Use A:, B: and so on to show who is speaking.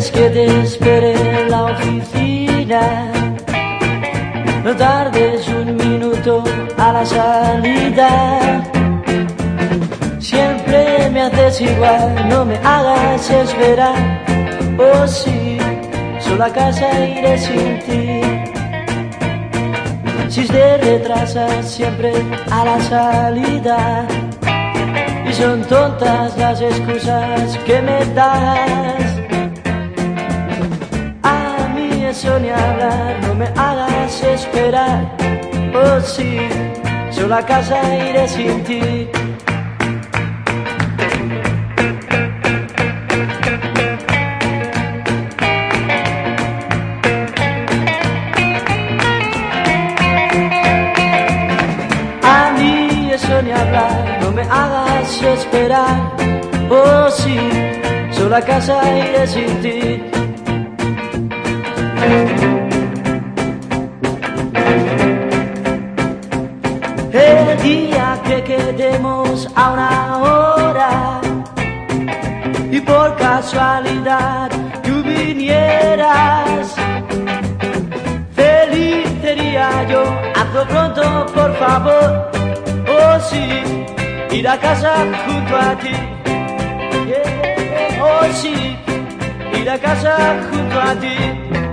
A: es que te esperé en la oficina. No tardes un minuto a la salida. Siempre me haces igual, no me hagas esperar. Oh sí, sola a casa iré sin ti. Si te retrasas siempre a la salida. Y son tontas las excusas que me das. Eso ni hablar, no me hagas esperar. Oh sí, solo a casa iré sin ti. A mí eso ni hablar, no me hagas esperar. Oh sí, solo a casa iré sin ti. El día que quedemos a una hora y por casualidad tú vinieras, feliz sería yo. Hazlo pronto, por favor. Oh sí, ir a casa junto a ti. Oh sí, ir a casa junto a ti.